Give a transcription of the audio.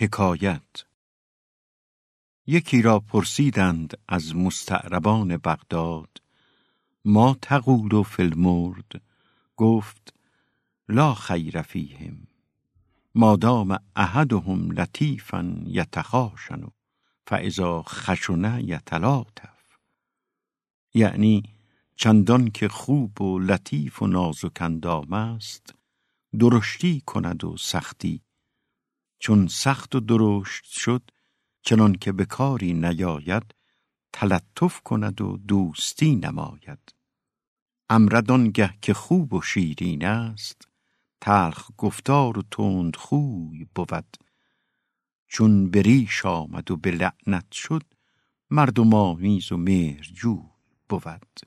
حکایت. یکی را پرسیدند از مستعربان بغداد ما تقول فی المرد؟ گفت لا خیر فیهم مادام احدهم لطیفا یتخاشن فاذا خشن یتلاطف. یعنی چندان که خوب و لطیف و نازک اندام است درشتی کند و سختی چون سخت و درشت شد چنان که به کاری نیاید تلطف کند و دوستی نماید. امرد گه که خوب و شیرین است تلخ گفتار و تند خوی بود. چون بریش آمد و به لعنت شد مردم آمیز و مهرجوی بود.